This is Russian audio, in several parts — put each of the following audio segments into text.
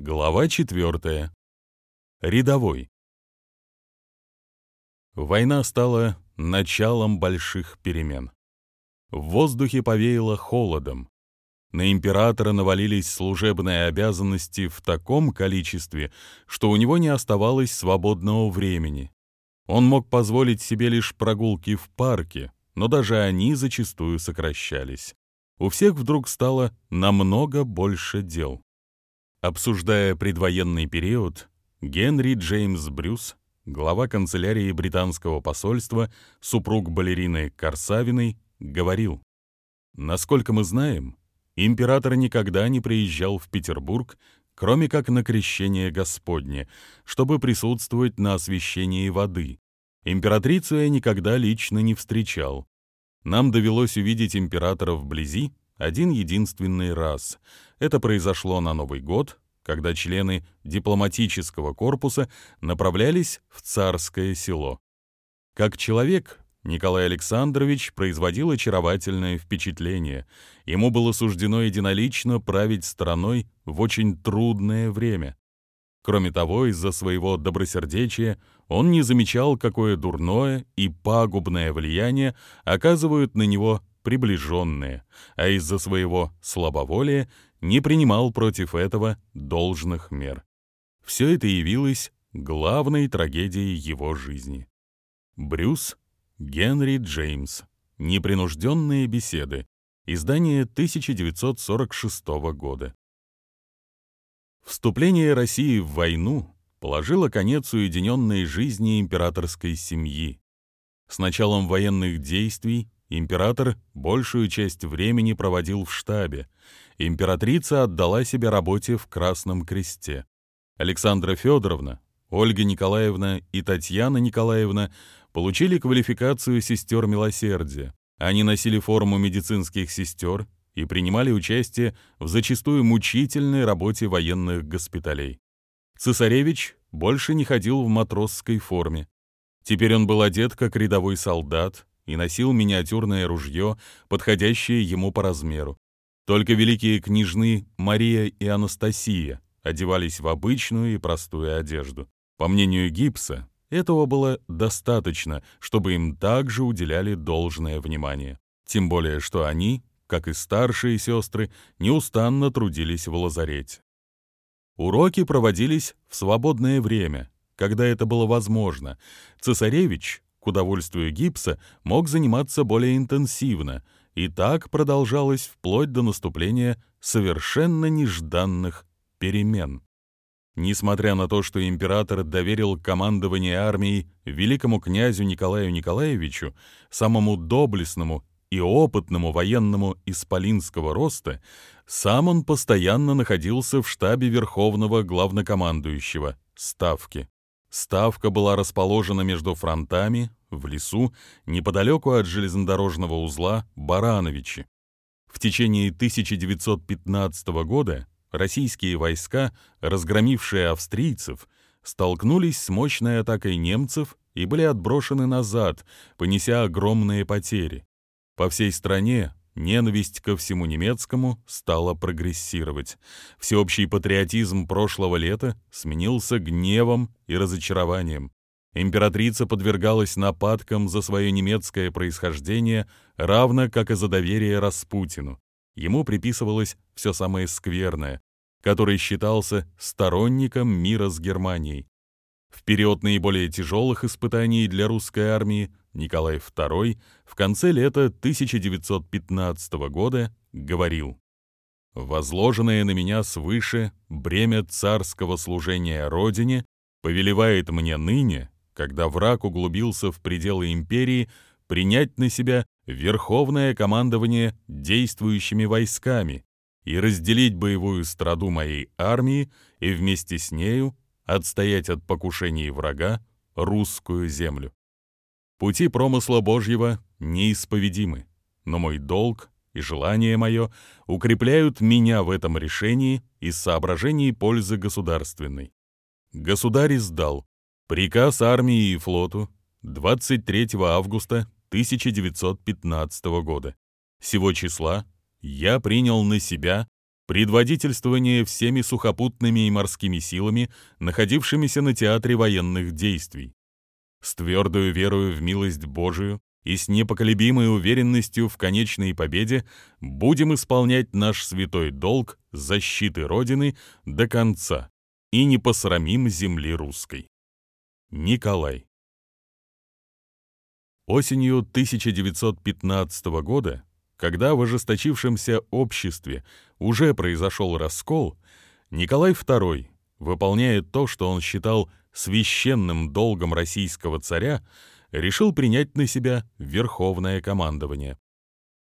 Глава 4. Рядовой. Война стала началом больших перемен. В воздухе повеяло холодом. На императора навалились служебные обязанности в таком количестве, что у него не оставалось свободного времени. Он мог позволить себе лишь прогулки в парке, но даже они зачастую сокращались. У всех вдруг стало намного больше дел. Обсуждая предвоенный период, Генри Джеймс Брюс, глава канцелярии британского посольства, супруг балерины Корсавиной, говорил, «Насколько мы знаем, император никогда не приезжал в Петербург, кроме как на крещение Господне, чтобы присутствовать на освящении воды. Императрицу я никогда лично не встречал. Нам довелось увидеть императора вблизи один единственный раз. Это произошло на Новый год, когда члены дипломатического корпуса направлялись в царское село. Как человек, Николай Александрович производил очаровательное впечатление. Ему было суждено единолично править страной в очень трудное время. Кроме того, из-за своего добросердечия он не замечал, какое дурное и пагубное влияние оказывают на него приближенные, а из-за своего слабоволия не принимал против этого должных мер. Все это явилось главной трагедией его жизни. Брюс Генри Джеймс. Непринужденные беседы. Издание 1946 года. Вступление России в войну положило конец уединенной жизни императорской семьи. С началом военных действий Император большую часть времени проводил в штабе. Императрица отдала себя работе в Красном Кресте. Александра Федоровна, Ольга Николаевна и Татьяна Николаевна получили квалификацию сестер милосердия. Они носили форму медицинских сестер и принимали участие в зачастую мучительной работе военных госпиталей. Цесаревич больше не ходил в матросской форме. Теперь он был одет как рядовой солдат, и носил миниатюрное ружье, подходящее ему по размеру. Только великие княжны Мария и Анастасия одевались в обычную и простую одежду. По мнению Гипса, этого было достаточно, чтобы им также уделяли должное внимание. Тем более, что они, как и старшие сестры, неустанно трудились в лазарете. Уроки проводились в свободное время, когда это было возможно. Цесаревич удовольствию гипса, мог заниматься более интенсивно, и так продолжалось вплоть до наступления совершенно нежданных перемен. Несмотря на то, что император доверил командование армией великому князю Николаю Николаевичу, самому доблестному и опытному военному исполинского роста, сам он постоянно находился в штабе Верховного Главнокомандующего, Ставки. Ставка была расположена между фронтами, в лесу, неподалеку от железнодорожного узла Барановичи. В течение 1915 года российские войска, разгромившие австрийцев, столкнулись с мощной атакой немцев и были отброшены назад, понеся огромные потери. По всей стране Ненависть ко всему немецкому стала прогрессировать. Всеобщий патриотизм прошлого лета сменился гневом и разочарованием. Императрица подвергалась нападкам за свое немецкое происхождение, равно как и за доверие Распутину. Ему приписывалось все самое скверное, который считался сторонником мира с Германией. В период наиболее тяжелых испытаний для русской армии Николай II в конце лета 1915 года говорил «Возложенное на меня свыше бремя царского служения Родине повелевает мне ныне, когда враг углубился в пределы империи, принять на себя верховное командование действующими войсками и разделить боевую страду моей армии и вместе с нею отстоять от покушений врага русскую землю. Пути промысла Божьего неисповедимы, но мой долг и желание мое укрепляют меня в этом решении из соображений пользы государственной. Государь издал приказ армии и флоту 23 августа 1915 года. Сего числа я принял на себя предводительствование всеми сухопутными и морскими силами, находившимися на театре военных действий. С твердою верою в милость Божию и с непоколебимой уверенностью в конечной победе будем исполнять наш святой долг защиты Родины до конца и не посрамим земли русской. Николай Осенью 1915 года, когда в ожесточившемся обществе уже произошел раскол, Николай II, выполняя то, что он считал священным долгом российского царя, решил принять на себя верховное командование.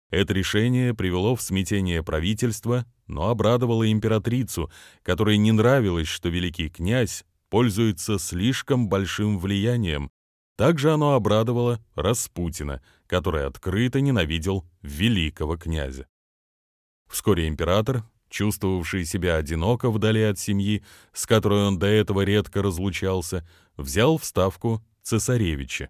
Это решение привело в смятение правительства, но обрадовало императрицу, которой не нравилось, что великий князь пользуется слишком большим влиянием. Также оно обрадовало Распутина, который открыто ненавидел великого князя. Вскоре император, чувствовавший себя одиноко вдали от семьи, с которой он до этого редко разлучался, взял в ставку цесаревича.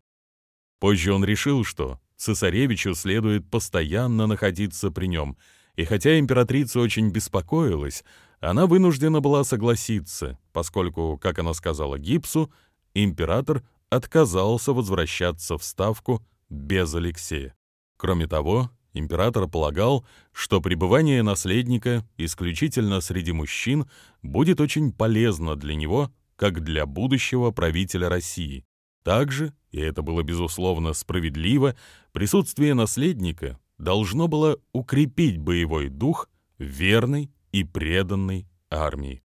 Позже он решил, что цесаревичу следует постоянно находиться при нем, и хотя императрица очень беспокоилась, она вынуждена была согласиться, поскольку, как она сказала Гипсу, император отказался возвращаться в Ставку без Алексея. Кроме того, император полагал, что пребывание наследника исключительно среди мужчин будет очень полезно для него, как для будущего правителя России. Также, и это было безусловно справедливо, присутствие наследника должно было укрепить боевой дух верной и преданной армии.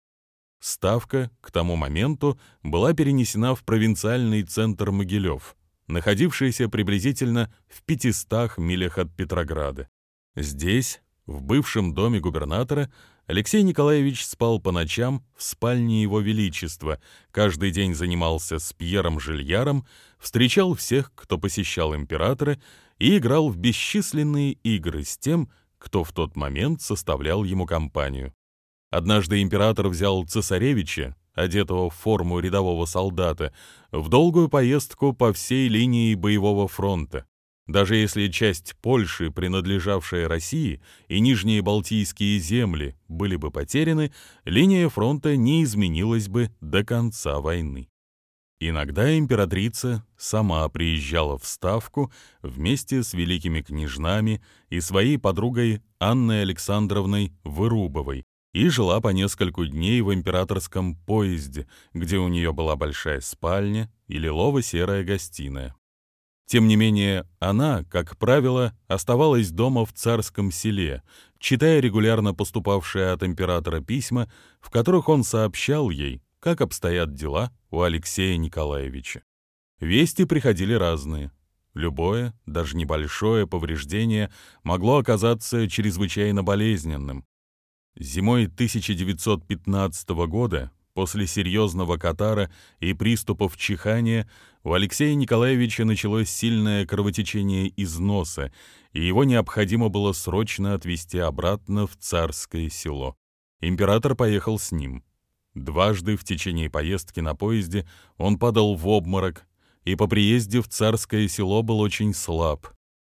Ставка к тому моменту была перенесена в провинциальный центр Могилев, находившийся приблизительно в 500 милях от Петрограда. Здесь, в бывшем доме губернатора, Алексей Николаевич спал по ночам в спальне Его Величества, каждый день занимался с Пьером Жильяром, встречал всех, кто посещал императора, и играл в бесчисленные игры с тем, кто в тот момент составлял ему компанию. Однажды император взял цесаревича, одетого в форму рядового солдата, в долгую поездку по всей линии боевого фронта. Даже если часть Польши, принадлежавшая России, и нижние Балтийские земли были бы потеряны, линия фронта не изменилась бы до конца войны. Иногда императрица сама приезжала в Ставку вместе с великими княжнами и своей подругой Анной Александровной Вырубовой, и жила по нескольку дней в императорском поезде, где у нее была большая спальня и лилово-серая гостиная. Тем не менее, она, как правило, оставалась дома в царском селе, читая регулярно поступавшие от императора письма, в которых он сообщал ей, как обстоят дела у Алексея Николаевича. Вести приходили разные. Любое, даже небольшое повреждение могло оказаться чрезвычайно болезненным, Зимой 1915 года, после серьезного катара и приступов чихания, у Алексея Николаевича началось сильное кровотечение из носа, и его необходимо было срочно отвезти обратно в царское село. Император поехал с ним. Дважды в течение поездки на поезде он падал в обморок, и по приезде в царское село был очень слаб.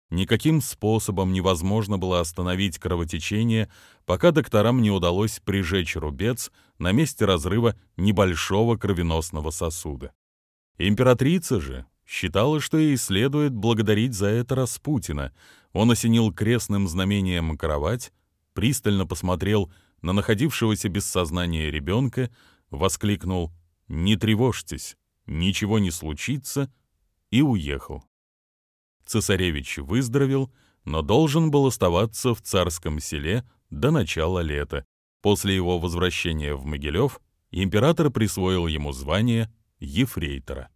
Никаким способом невозможно было остановить кровотечение, пока докторам не удалось прижечь рубец на месте разрыва небольшого кровеносного сосуда. Императрица же считала, что ей следует благодарить за это Распутина. Он осенил крестным знамением кровать, пристально посмотрел на находившегося без сознания ребенка, воскликнул «Не тревожьтесь, ничего не случится» и уехал. Цесаревич выздоровел, но должен был оставаться в царском селе до начала лета. После его возвращения в Могилев император присвоил ему звание ефрейтора.